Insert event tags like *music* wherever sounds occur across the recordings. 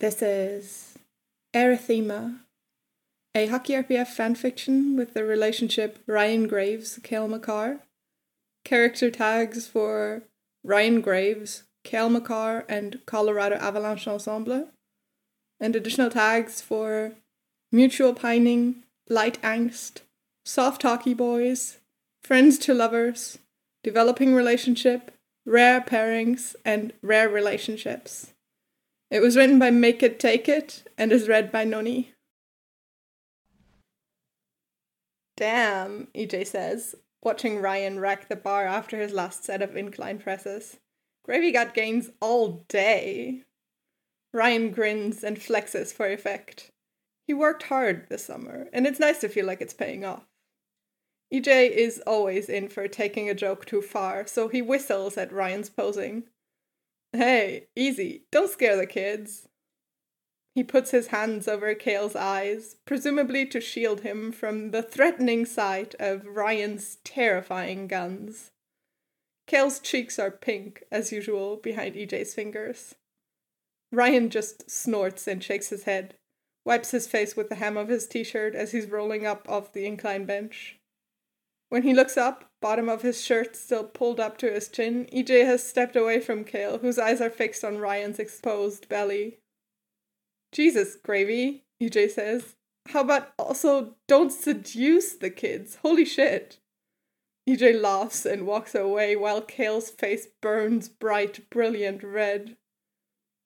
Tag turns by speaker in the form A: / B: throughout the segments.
A: This is Erythema, a Hockey RPF fanfiction with the relationship Ryan Graves, Cale Makar. Character tags for Ryan Graves, Cale Makar, and Colorado Avalanche Ensemble. And additional tags for Mutual Pining, Light Angst, Soft Hockey Boys, Friends to Lovers, Developing Relationship, Rare Pairings, and Rare Relationships. It was written by Make It Take It and is read by Noni. Damn, EJ says, watching Ryan rack the bar after his last set of incline presses. Gravy got gains all day. Ryan grins and flexes for effect. He worked hard this summer, and it's nice to feel like it's paying off. EJ is always in for taking a joke too far, so he whistles at Ryan's posing. Hey, easy, don't scare the kids. He puts his hands over Cale's eyes, presumably to shield him from the threatening sight of Ryan's terrifying guns. Cale's cheeks are pink, as usual, behind EJ's fingers. Ryan just snorts and shakes his head, wipes his face with the hem of his t shirt as he's rolling up off the incline bench. When he looks up, bottom of his shirt still pulled up to his chin, EJ has stepped away from Cale, whose eyes are fixed on Ryan's exposed belly. Jesus, Gravy, EJ says. How about also don't seduce the kids? Holy shit. EJ laughs and walks away while Cale's face burns bright, brilliant red.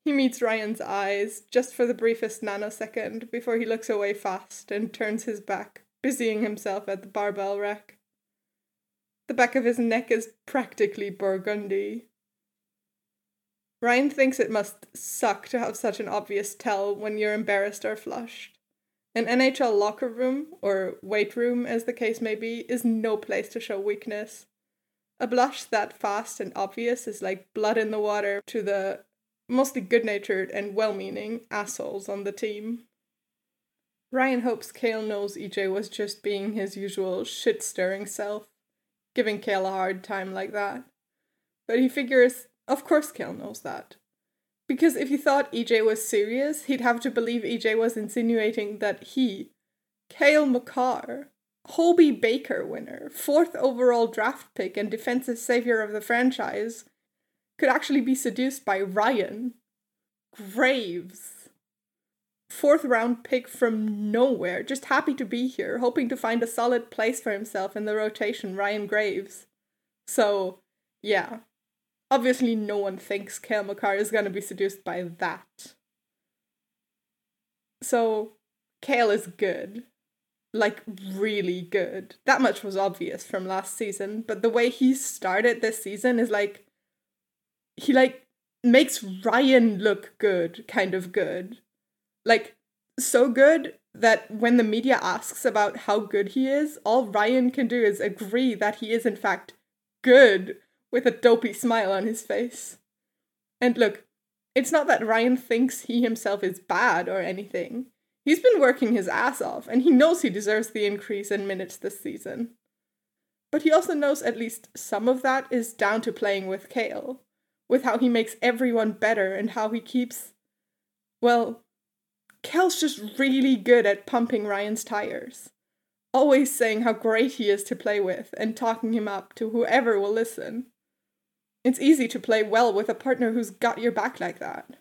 A: He meets Ryan's eyes just for the briefest nanosecond before he looks away fast and turns his back, busying himself at the barbell rack. The back of his neck is practically burgundy. Ryan thinks it must suck to have such an obvious tell when you're embarrassed or flushed. An NHL locker room, or weight room as the case may be, is no place to show weakness. A blush that fast and obvious is like blood in the water to the mostly good natured and well meaning assholes on the team. Ryan hopes Cale knows EJ was just being his usual shit stirring self giving Cale a hard time like that. But he figures, of course, Cale knows that. Because if he thought EJ was serious, he'd have to believe EJ was insinuating that he, Cale Makar, Hobey Baker winner, fourth overall draft pick and defensive savior of the franchise, could actually be seduced by Ryan Graves fourth round pick from nowhere, just happy to be here, hoping to find a solid place for himself in the rotation, Ryan Graves. So, yeah. Obviously, no one thinks Cale Makar is going to be seduced by that. So, Cale is good. Like, really good. That much was obvious from last season, but the way he started this season is like. He, like, makes Ryan look good, kind of good like so good that when the media asks about how good he is, all Ryan can do is agree that he is in fact good with a dopey smile on his face. And look, it's not that Ryan thinks he himself is bad or anything. He's been working his ass off, and he knows he deserves the increase in minutes this season. But he also knows at least some of that is down to playing with Cale, with how he makes everyone better and how he keeps, well, Cale's just really good at pumping Ryan's tires. Always saying how great he is to play with and talking him up to whoever will listen. It's easy to play well with a partner who's got your back like that.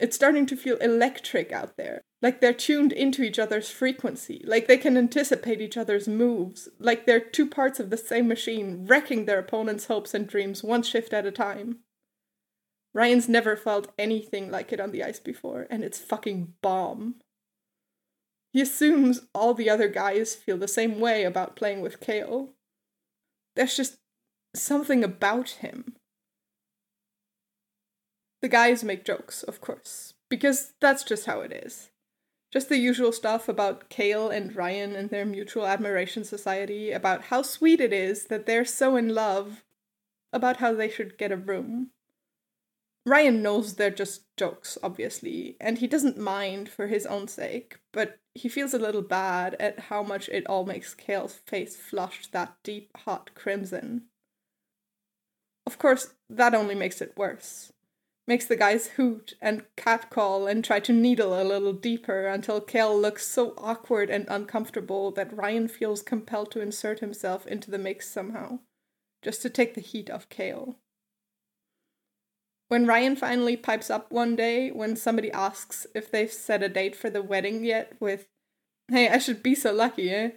A: It's starting to feel electric out there, like they're tuned into each other's frequency, like they can anticipate each other's moves, like they're two parts of the same machine, wrecking their opponent's hopes and dreams one shift at a time. Ryan's never felt anything like it on the ice before, and it's fucking bomb. He assumes all the other guys feel the same way about playing with Cale. There's just something about him. The guys make jokes, of course, because that's just how it is. Just the usual stuff about Cale and Ryan and their mutual admiration society, about how sweet it is that they're so in love, about how they should get a room. Ryan knows they're just jokes, obviously, and he doesn't mind for his own sake, but he feels a little bad at how much it all makes Cale's face flush that deep, hot crimson. Of course, that only makes it worse, makes the guys hoot and catcall and try to needle a little deeper until Cale looks so awkward and uncomfortable that Ryan feels compelled to insert himself into the mix somehow, just to take the heat off Cale. When Ryan finally pipes up one day when somebody asks if they've set a date for the wedding yet with, Hey, I should be so lucky, eh?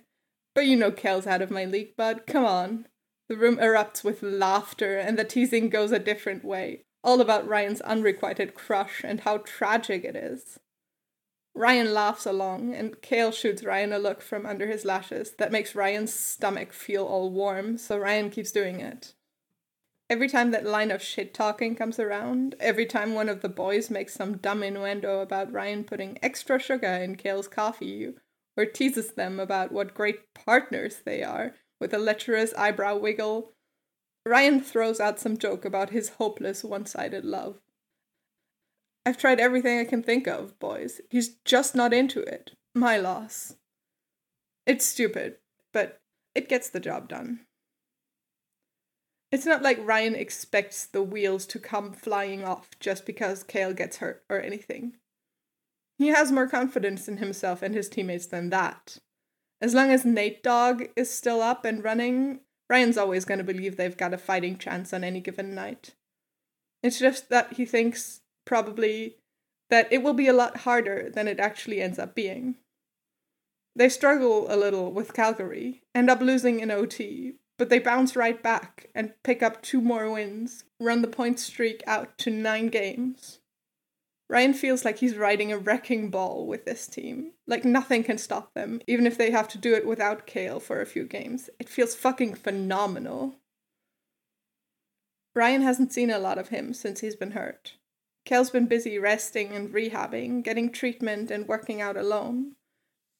A: But you know Cale's out of my league, bud. Come on. The room erupts with laughter, and the teasing goes a different way all about Ryan's unrequited crush and how tragic it is. Ryan laughs along, and Cale shoots Ryan a look from under his lashes that makes Ryan's stomach feel all warm, so Ryan keeps doing it. Every time that line of shit talking comes around, every time one of the boys makes some dumb innuendo about Ryan putting extra sugar in Cale's coffee, or teases them about what great partners they are, with a lecherous eyebrow wiggle, Ryan throws out some joke about his hopeless one sided love. I've tried everything I can think of, boys. He's just not into it. My loss. It's stupid, but it gets the job done. It's not like Ryan expects the wheels to come flying off just because Cale gets hurt or anything. He has more confidence in himself and his teammates than that. As long as Nate Dogg is still up and running, Ryan's always going to believe they've got a fighting chance on any given night. It's just that he thinks, probably, that it will be a lot harder than it actually ends up being. They struggle a little with Calgary, end up losing in OT, but they bounce right back and pick up two more wins, run the point streak out to nine games. Ryan feels like he's riding a wrecking ball with this team. Like nothing can stop them, even if they have to do it without Cale for a few games. It feels fucking phenomenal. Ryan hasn't seen a lot of him since he's been hurt. Cale's been busy resting and rehabbing, getting treatment and working out alone.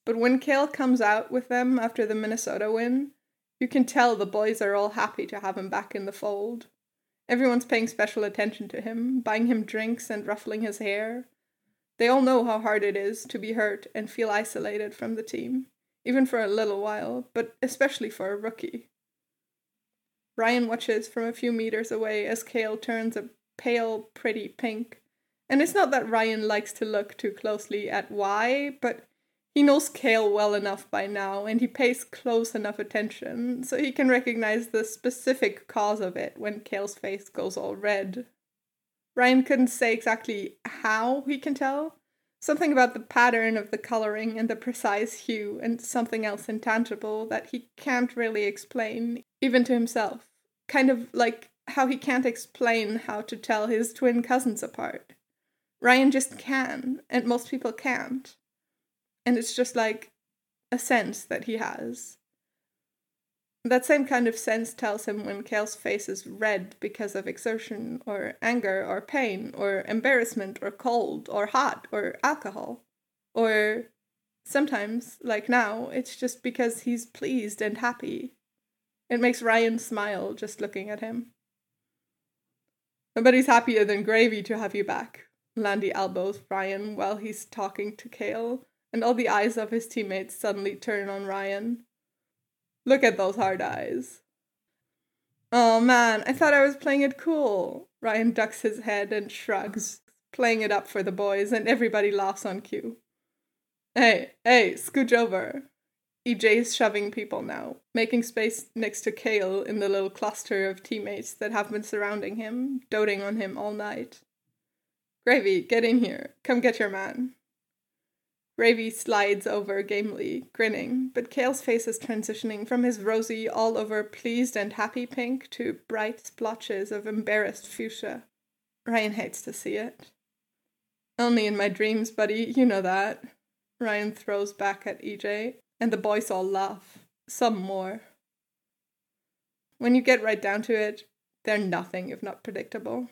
A: But when Cale comes out with them after the Minnesota win, you can tell the boys are all happy to have him back in the fold. Everyone's paying special attention to him, buying him drinks and ruffling his hair. They all know how hard it is to be hurt and feel isolated from the team, even for a little while, but especially for a rookie. Ryan watches from a few meters away as Cale turns a pale, pretty pink. And it's not that Ryan likes to look too closely at why, but he knows Cale well enough by now, and he pays close enough attention so he can recognize the specific cause of it when Cale's face goes all red. Ryan couldn't say exactly how he can tell. Something about the pattern of the coloring and the precise hue, and something else intangible that he can't really explain, even to himself. Kind of like how he can't explain how to tell his twin cousins apart. Ryan just can, and most people can't and it's just like a sense that he has. That same kind of sense tells him when Cale's face is red because of exertion or anger or pain or embarrassment or cold or hot or alcohol. Or sometimes, like now, it's just because he's pleased and happy. It makes Ryan smile just looking at him. Nobody's happier than Gravy to have you back. Landy elbows Ryan while he's talking to Cale and all the eyes of his teammates suddenly turn on Ryan. Look at those hard eyes. Oh man, I thought I was playing it cool. Ryan ducks his head and shrugs, playing it up for the boys, and everybody laughs on cue. Hey, hey, scooch over. EJ is shoving people now, making space next to Cale in the little cluster of teammates that have been surrounding him, doting on him all night. Gravy, get in here. Come get your man. Gravy slides over gamely, grinning, but Cale's face is transitioning from his rosy, all over pleased and happy pink to bright splotches of embarrassed fuchsia. Ryan hates to see it. Only in my dreams, buddy, you know that. Ryan throws back at EJ, and the boys all laugh. Some more. When you get right down to it, they're nothing if not predictable.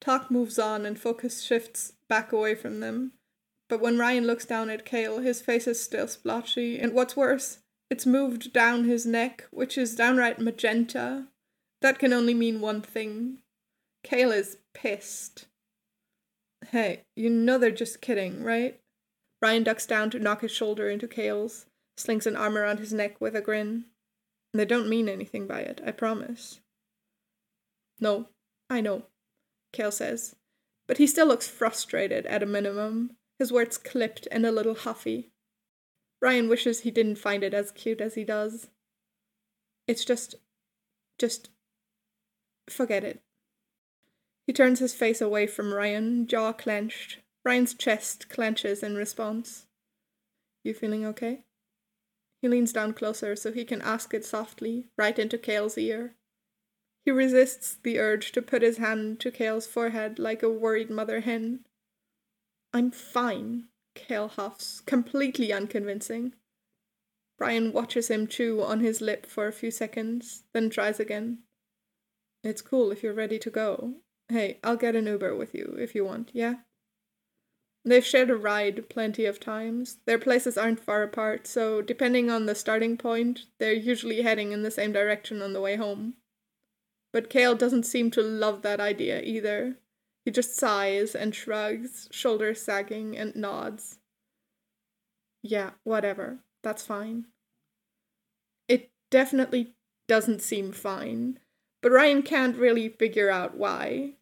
A: Talk moves on and focus shifts back away from them. But when Ryan looks down at Cale, his face is still splotchy, and what's worse, it's moved down his neck, which is downright magenta. That can only mean one thing. Cale is pissed. Hey, you know they're just kidding, right? Ryan ducks down to knock his shoulder into Cale's, slings an arm around his neck with a grin. They don't mean anything by it, I promise. No, I know. Cale says, but he still looks frustrated at a minimum, his words clipped and a little huffy. Ryan wishes he didn't find it as cute as he does. It's just. just. forget it. He turns his face away from Ryan, jaw clenched. Ryan's chest clenches in response. You feeling okay? He leans down closer so he can ask it softly, right into Cale's ear. He resists the urge to put his hand to Cale's forehead like a worried mother hen. I'm fine, Cale huffs, completely unconvincing. Brian watches him chew on his lip for a few seconds, then tries again. It's cool if you're ready to go. Hey, I'll get an Uber with you if you want, yeah? They've shared a ride plenty of times. Their places aren't far apart, so depending on the starting point, they're usually heading in the same direction on the way home. But Cale doesn't seem to love that idea either. He just sighs and shrugs, shoulders sagging, and nods. Yeah, whatever. That's fine. It definitely doesn't seem fine, but Ryan can't really figure out why.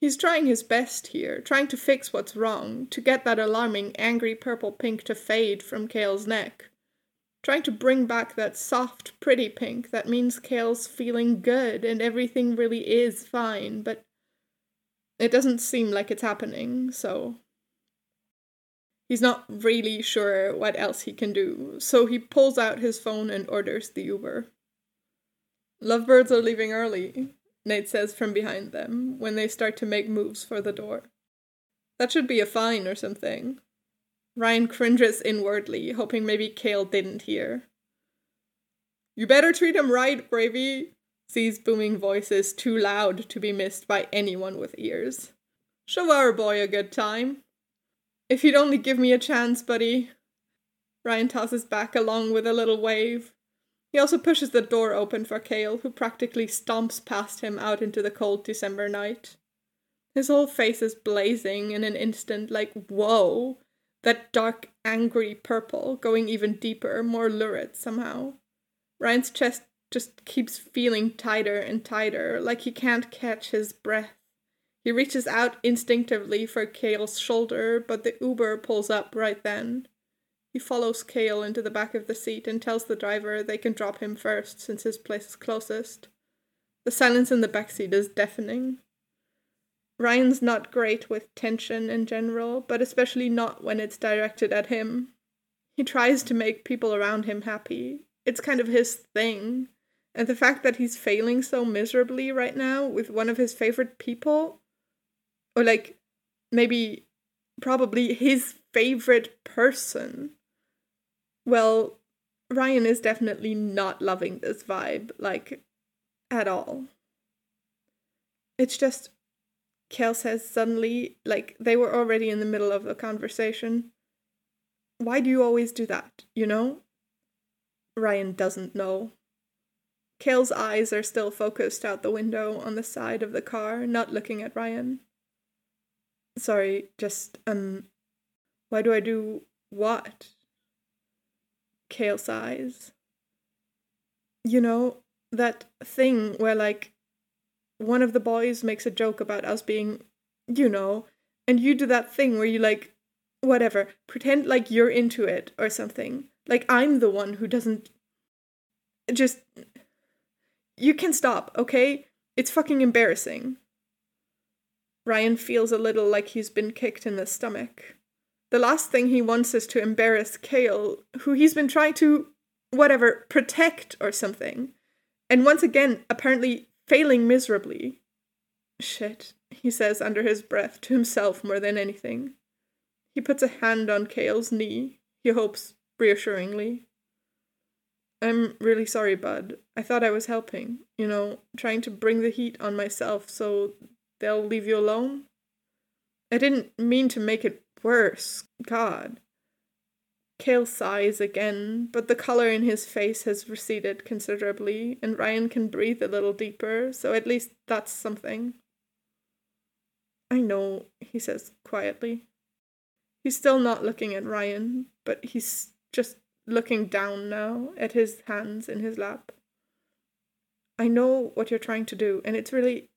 A: He's trying his best here, trying to fix what's wrong, to get that alarming angry purple pink to fade from Cale's neck. Trying to bring back that soft, pretty pink that means Cale's feeling good and everything really is fine, but it doesn't seem like it's happening, so. He's not really sure what else he can do, so he pulls out his phone and orders the Uber. Lovebirds are leaving early, Nate says from behind them when they start to make moves for the door. That should be a fine or something. Ryan cringes inwardly, hoping maybe Cale didn't hear. You better treat him right, Gravy. Z's booming voices too loud to be missed by anyone with ears. Show our boy a good time. If you'd only give me a chance, buddy. Ryan tosses back along with a little wave. He also pushes the door open for Cale, who practically stomps past him out into the cold December night. His whole face is blazing in an instant, like, whoa! That dark, angry purple, going even deeper, more lurid somehow. Ryan's chest just keeps feeling tighter and tighter, like he can't catch his breath. He reaches out instinctively for Cale's shoulder, but the Uber pulls up right then. He follows Cale into the back of the seat and tells the driver they can drop him first since his place is closest. The silence in the backseat is deafening. Ryan's not great with tension in general, but especially not when it's directed at him. He tries to make people around him happy. It's kind of his thing. And the fact that he's failing so miserably right now with one of his favorite people, or like maybe probably his favorite person, well, Ryan is definitely not loving this vibe, like, at all. It's just, Cale says suddenly, like, they were already in the middle of a conversation. Why do you always do that, you know? Ryan doesn't know. Cale's eyes are still focused out the window on the side of the car, not looking at Ryan. Sorry, just, um, why do I do what? Cale sighs. You know, that thing where, like, one of the boys makes a joke about us being, you know, and you do that thing where you, like, whatever, pretend like you're into it or something. Like, I'm the one who doesn't. Just. You can stop, okay? It's fucking embarrassing. Ryan feels a little like he's been kicked in the stomach. The last thing he wants is to embarrass Cale, who he's been trying to, whatever, protect or something. And once again, apparently failing miserably. Shit, he says under his breath to himself more than anything. He puts a hand on Cale's knee, he hopes reassuringly. I'm really sorry, bud. I thought I was helping, you know, trying to bring the heat on myself so they'll leave you alone. I didn't mean to make it worse. God. Cale sighs again, but the color in his face has receded considerably, and Ryan can breathe a little deeper, so at least that's something. I know, he says quietly. He's still not looking at Ryan, but he's just looking down now at his hands in his lap. I know what you're trying to do, and it's really.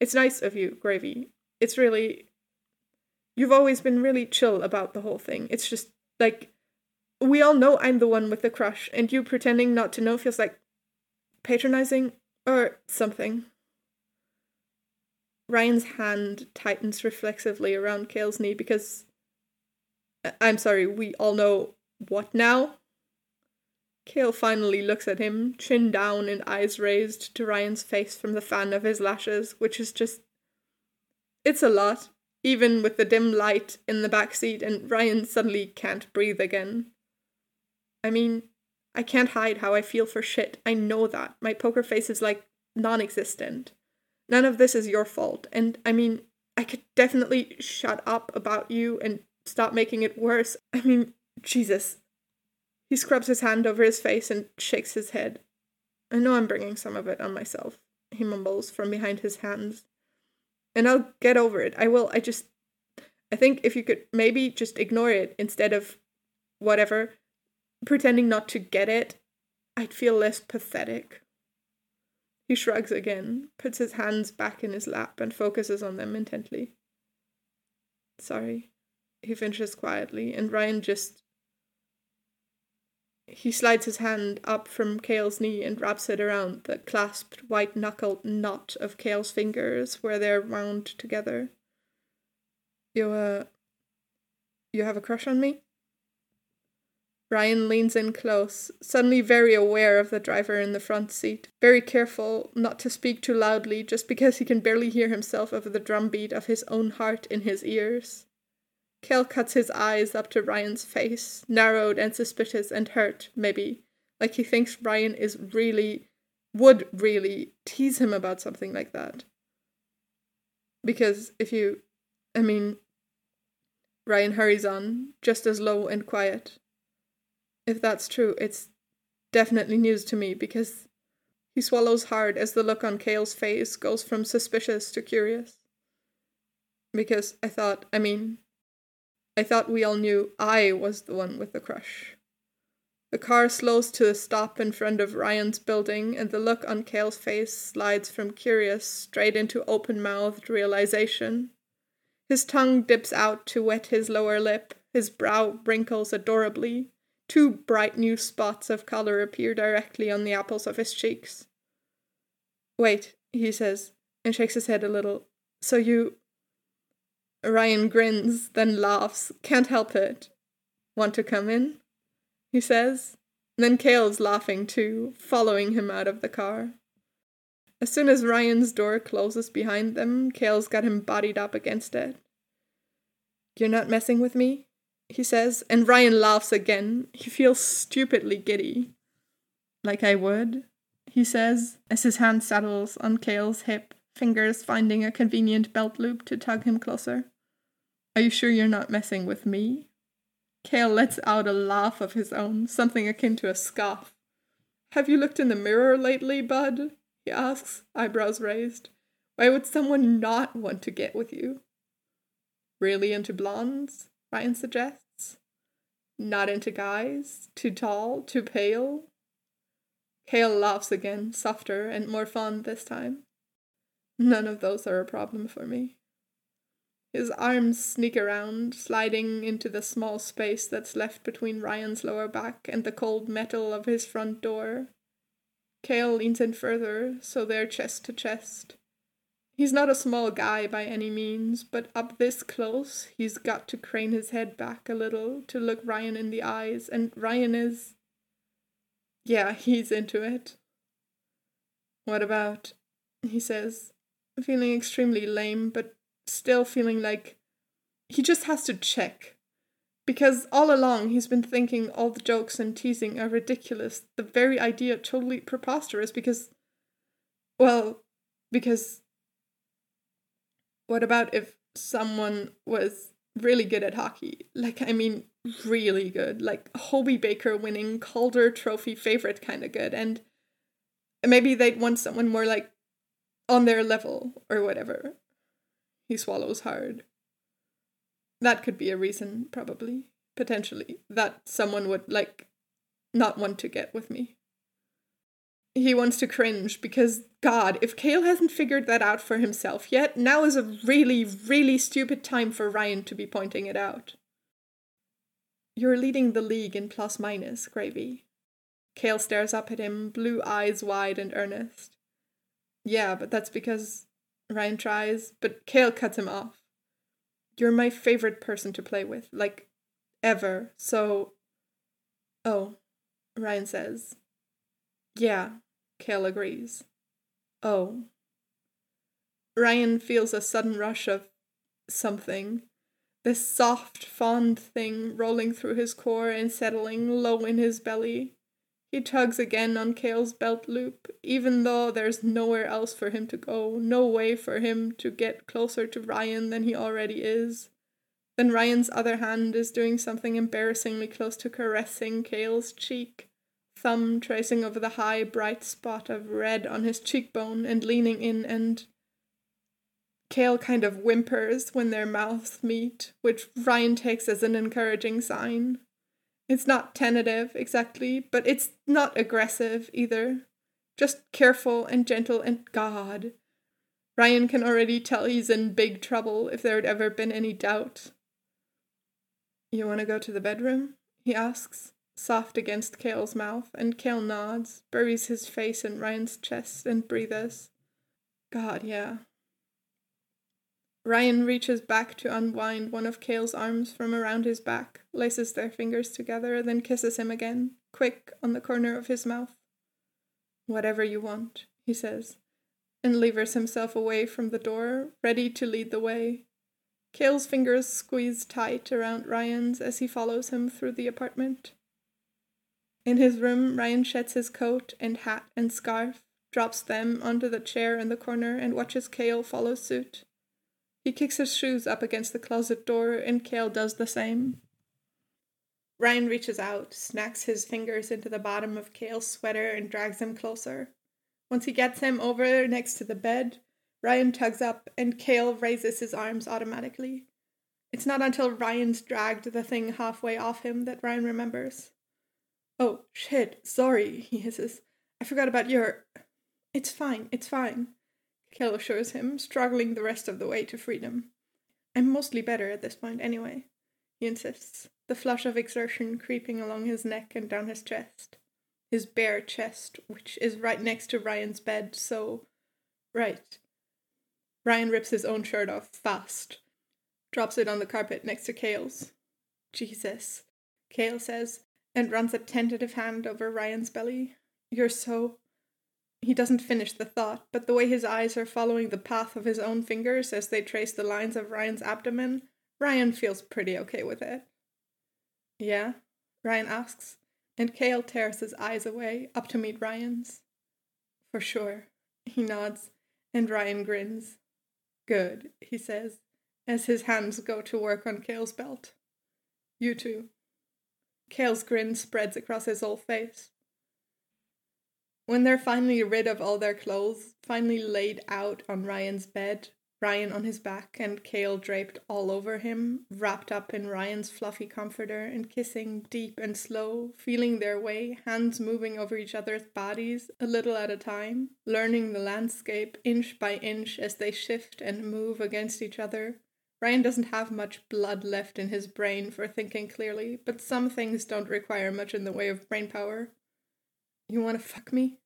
A: It's nice of you, Gravy. It's really. You've always been really chill about the whole thing. It's just like. We all know I'm the one with the crush, and you pretending not to know feels like patronizing or something. Ryan's hand tightens reflexively around Cale's knee because. Uh, I'm sorry, we all know what now? Cale finally looks at him, chin down and eyes raised to Ryan's face from the fan of his lashes, which is just. It's a lot, even with the dim light in the back seat, and Ryan suddenly can't breathe again. I mean, I can't hide how I feel for shit. I know that. My poker face is like non existent. None of this is your fault. And I mean, I could definitely shut up about you and stop making it worse. I mean, Jesus, he scrubs his hand over his face and shakes his head. I know I'm bringing some of it on myself, he mumbles from behind his hands. And I'll get over it. I will. I just. I think if you could maybe just ignore it instead of whatever, pretending not to get it, I'd feel less pathetic. He shrugs again, puts his hands back in his lap, and focuses on them intently. Sorry, he finishes quietly, and Ryan just he slides his hand up from Cale's knee and wraps it around the clasped white knuckled knot of Cale's fingers where they're wound together. You, uh. You have a crush on me? Ryan leans in close, suddenly very aware of the driver in the front seat, very careful not to speak too loudly just because he can barely hear himself over the drumbeat of his own heart in his ears. Cale cuts his eyes up to Ryan's face, narrowed and suspicious and hurt, maybe, like he thinks Ryan is really, would really tease him about something like that. Because if you, I mean, Ryan hurries on, just as low and quiet. If that's true, it's definitely news to me because he swallows hard as the look on Cale's face goes from suspicious to curious. Because I thought, I mean, I thought we all knew I was the one with the crush. The car slows to a stop in front of Ryan's building, and the look on Cale's face slides from curious straight into open mouthed realization. His tongue dips out to wet his lower lip, his brow wrinkles adorably. Two bright new spots of color appear directly on the apples of his cheeks. Wait, he says, and shakes his head a little. So you. Ryan grins, then laughs. Can't help it. Want to come in? He says. Then Cale's laughing too, following him out of the car. As soon as Ryan's door closes behind them, Cale's got him bodied up against it. You're not messing with me? He says, and Ryan laughs again. He feels stupidly giddy. Like I would, he says, as his hand settles on Cale's hip, fingers finding a convenient belt loop to tug him closer. Are you sure you're not messing with me? Cale lets out a laugh of his own, something akin to a scoff. Have you looked in the mirror lately, bud? he asks, eyebrows raised. Why would someone not want to get with you? Really into blondes? Ryan suggests. Not into guys? Too tall? Too pale? Cale laughs again, softer and more fond this time. None of those are a problem for me. His arms sneak around, sliding into the small space that's left between Ryan's lower back and the cold metal of his front door. Cale leans in further, so they're chest to chest. He's not a small guy by any means, but up this close, he's got to crane his head back a little to look Ryan in the eyes, and Ryan is. Yeah, he's into it. What about? He says, feeling extremely lame, but still feeling like he just has to check. Because all along he's been thinking all the jokes and teasing are ridiculous, the very idea totally preposterous because. Well, because. What about if someone was really good at hockey? Like, I mean, really good. Like, Hobey Baker winning Calder Trophy favorite kind of good. And maybe they'd want someone more like on their level or whatever. He swallows hard. That could be a reason, probably, potentially, that someone would, like, not want to get with me. he wants to cringe because, God, if Cale hasn't figured that out for himself yet, now is a really, really stupid time for Ryan to be pointing it out. You're leading the league in plus minus, Gravy. Cale stares up at him, blue eyes wide and earnest. Yeah, but that's because Ryan tries, but Cale cuts him off. You're my favorite person to play with, like, ever, so. Oh, Ryan says. Yeah, Cale agrees. Oh. Ryan feels a sudden rush of something. This soft, fond thing rolling through his core and settling low in his belly. He tugs again on Cale's belt loop, even though there's nowhere else for him to go, no way for him to get closer to Ryan than he already is. Then Ryan's other hand is doing something embarrassingly close to caressing Cale's cheek, thumb tracing over the high, bright spot of red on his cheekbone and leaning in and. Cale kind of whimpers when their mouths meet, which Ryan takes as an encouraging sign. It's not tentative exactly, but it's not aggressive either. Just careful and gentle and God. Ryan can already tell he's in big trouble if there had ever been any doubt. You want to go to the bedroom? he asks, soft against Cale's mouth, and Cale nods, buries his face in Ryan's chest, and breathes. God, yeah. Ryan reaches back to unwind one of Cale's arms from around his back, laces their fingers together, then kisses him again, quick on the corner of his mouth. Whatever you want, he says, and levers himself away from the door, ready to lead the way. Cale's fingers squeeze tight around Ryan's as he follows him through the apartment. In his room, Ryan sheds his coat and hat and scarf, drops them onto the chair in the corner, and watches Cale follow suit. He kicks his shoes up against the closet door, and Cale does the same. Ryan reaches out, snacks his fingers into the bottom of Cale's sweater, and drags him closer. Once he gets him over next to the bed, Ryan tugs up, and Cale raises his arms automatically. It's not until Ryan's dragged the thing halfway off him that Ryan remembers. Oh, shit, sorry, he hisses. I forgot about your. It's fine, it's fine. Cale assures him, struggling the rest of the way to freedom. I'm mostly better at this point anyway, he insists, the flush of exertion creeping along his neck and down his chest. His bare chest, which is right next to Ryan's bed, so. Right. Ryan rips his own shirt off fast, drops it on the carpet next to Cale's. Jesus, Cale says, and runs a tentative hand over Ryan's belly. You're so. He doesn't finish the thought, but the way his eyes are following the path of his own fingers as they trace the lines of Ryan's abdomen, Ryan feels pretty okay with it. Yeah? Ryan asks, and Cale tears his eyes away, up to meet Ryan's. For sure. He nods, and Ryan grins. Good, he says, as his hands go to work on Cale's belt. You too. Cale's grin spreads across his whole face. When they're finally rid of all their clothes, finally laid out on Ryan's bed, Ryan on his back and Cale draped all over him, wrapped up in Ryan's fluffy comforter and kissing deep and slow, feeling their way, hands moving over each other's bodies a little at a time, learning the landscape inch by inch as they shift and move against each other. Ryan doesn't have much blood left in his brain for thinking clearly, but some things don't require much in the way of brain power. You want to fuck me?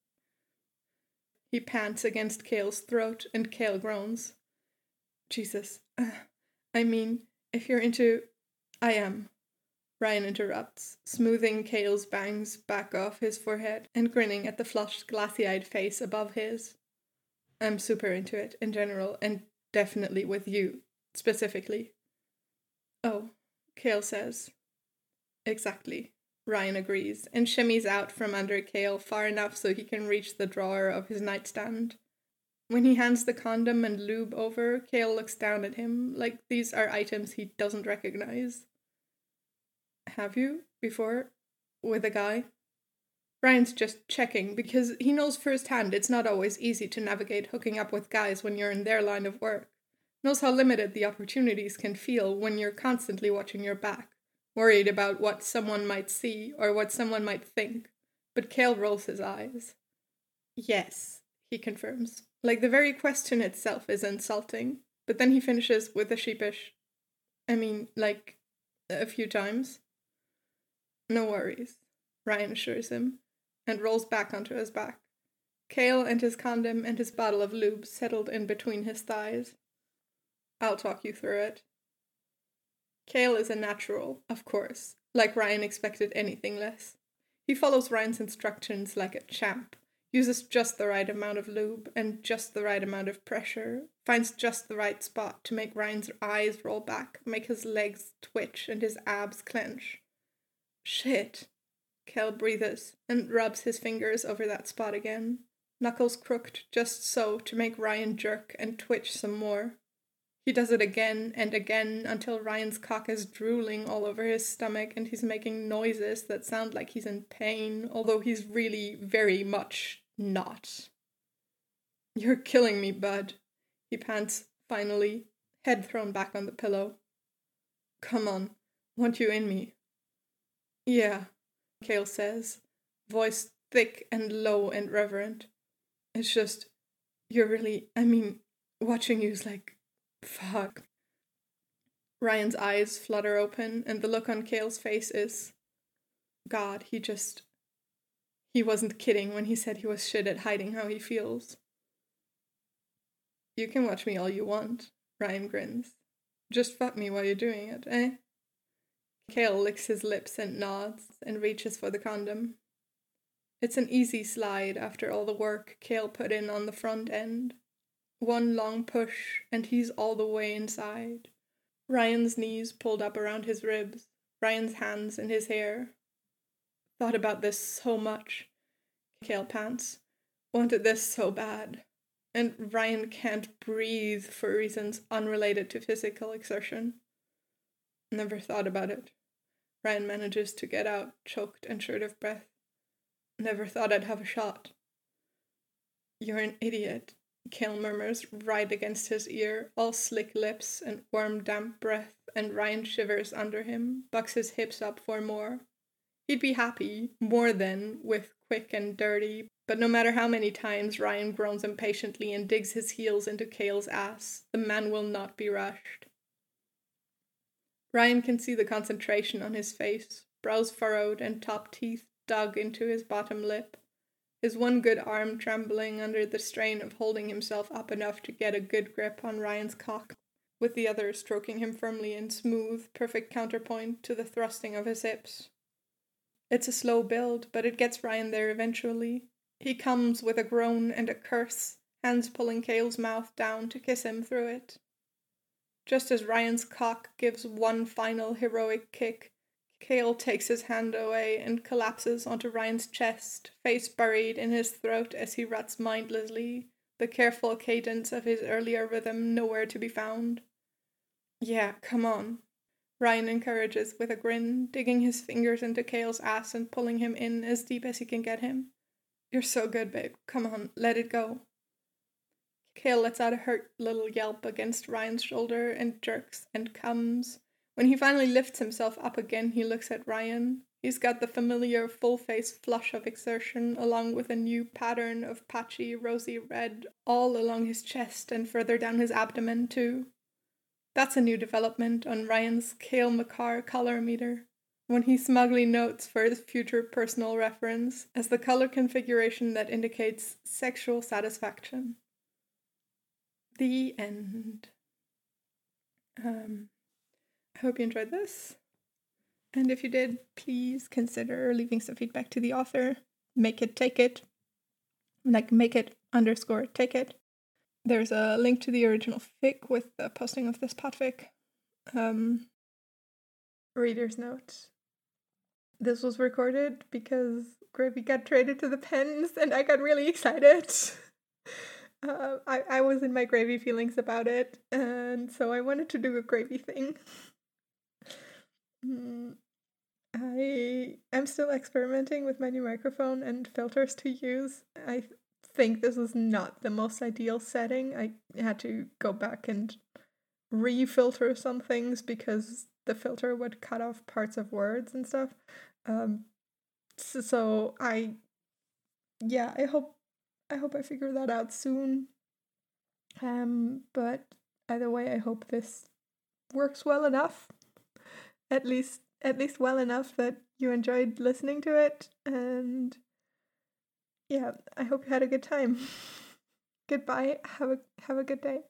A: He pants against Cale's throat, and Cale groans. Jesus. Uh, I mean, if you're into. I am. Ryan interrupts, smoothing Cale's bangs back off his forehead and grinning at the flushed, glassy eyed face above his. I'm super into it in general, and definitely with you, specifically. Oh, Cale says. Exactly. Ryan agrees and shimmies out from under Cale far enough so he can reach the drawer of his nightstand. When he hands the condom and lube over, Cale looks down at him like these are items he doesn't recognize. Have you before with a guy? Ryan's just checking because he knows firsthand it's not always easy to navigate hooking up with guys when you're in their line of work. Knows how limited the opportunities can feel when you're constantly watching your back worried about what someone might see or what someone might think, but Cale rolls his eyes. Yes, he confirms. Like the very question itself is insulting. But then he finishes with a sheepish, I mean, like a few times. No worries, Ryan assures him, and rolls back onto his back. Cale and his condom and his bottle of lube settled in between his thighs. I'll talk you through it. Cale is a natural, of course, like Ryan expected anything less. He follows Ryan's instructions like a champ, uses just the right amount of lube and just the right amount of pressure, finds just the right spot to make Ryan's eyes roll back, make his legs twitch and his abs clench. Shit. Cale breathes and rubs his fingers over that spot again, knuckles crooked just so to make Ryan jerk and twitch some more. He does it again and again until Ryan's cock is drooling all over his stomach and he's making noises that sound like he's in pain, although he's really very much not. You're killing me, bud, he pants finally, head thrown back on the pillow. Come on, want you in me. Yeah, Cale says, voice thick and low and reverent. It's just, you're really, I mean, watching you's like Fuck. Ryan's eyes flutter open, and the look on Cale's face is God, he just. He wasn't kidding when he said he was shit at hiding how he feels. You can watch me all you want, Ryan grins. Just fuck me while you're doing it, eh? Cale licks his lips and nods and reaches for the condom. It's an easy slide after all the work Cale put in on the front end. One long push, and he's all the way inside. Ryan's knees pulled up around his ribs, Ryan's hands in his hair. Thought about this so much. Cale pants. Wanted this so bad. And Ryan can't breathe for reasons unrelated to physical exertion. Never thought about it. Ryan manages to get out, choked and short of breath. Never thought I'd have a shot. You're an idiot, Cale murmurs right against his ear, all slick lips and warm, damp breath, and Ryan shivers under him, bucks his hips up for more. He'd be happy, more than, with quick and dirty, but no matter how many times Ryan groans impatiently and digs his heels into Cale's ass, the man will not be rushed. Ryan can see the concentration on his face, brows furrowed and top teeth dug into his bottom lip his one good arm trembling under the strain of holding himself up enough to get a good grip on Ryan's cock, with the other stroking him firmly in smooth, perfect counterpoint to the thrusting of his hips. It's a slow build, but it gets Ryan there eventually. He comes with a groan and a curse, hands pulling Cale's mouth down to kiss him through it. Just as Ryan's cock gives one final heroic kick, Cale takes his hand away and collapses onto Ryan's chest, face buried in his throat as he ruts mindlessly, the careful cadence of his earlier rhythm nowhere to be found. Yeah, come on. Ryan encourages with a grin, digging his fingers into Cale's ass and pulling him in as deep as he can get him. You're so good, babe. Come on, let it go. Cale lets out a hurt little yelp against Ryan's shoulder and jerks and comes, when he finally lifts himself up again, he looks at Ryan. He's got the familiar full face flush of exertion, along with a new pattern of patchy rosy red all along his chest and further down his abdomen, too. That's a new development on Ryan's Cale Makar color meter. When he smugly notes for his future personal reference as the color configuration that indicates sexual satisfaction. The end. Um, I hope you enjoyed this. And if you did, please consider leaving some feedback to the author. Make it, take it. Like, make it underscore take it. There's a link to the original fic with the posting of this podfic. Um, reader's note. This was recorded because Gravy got traded to the pens and I got really excited. *laughs* uh, I, I was in my gravy feelings about it, and so I wanted to do a gravy thing. Mm, I am still experimenting with my new microphone and filters to use. I think this is not the most ideal setting. I had to go back and refilter some things because the filter would cut off parts of words and stuff. Um, so, so I, yeah, I hope I hope I figure that out soon. Um, but either way, I hope this works well enough. At least at least well enough that you enjoyed listening to it and yeah, I hope you had a good time. *laughs* Goodbye. Have a have a good day.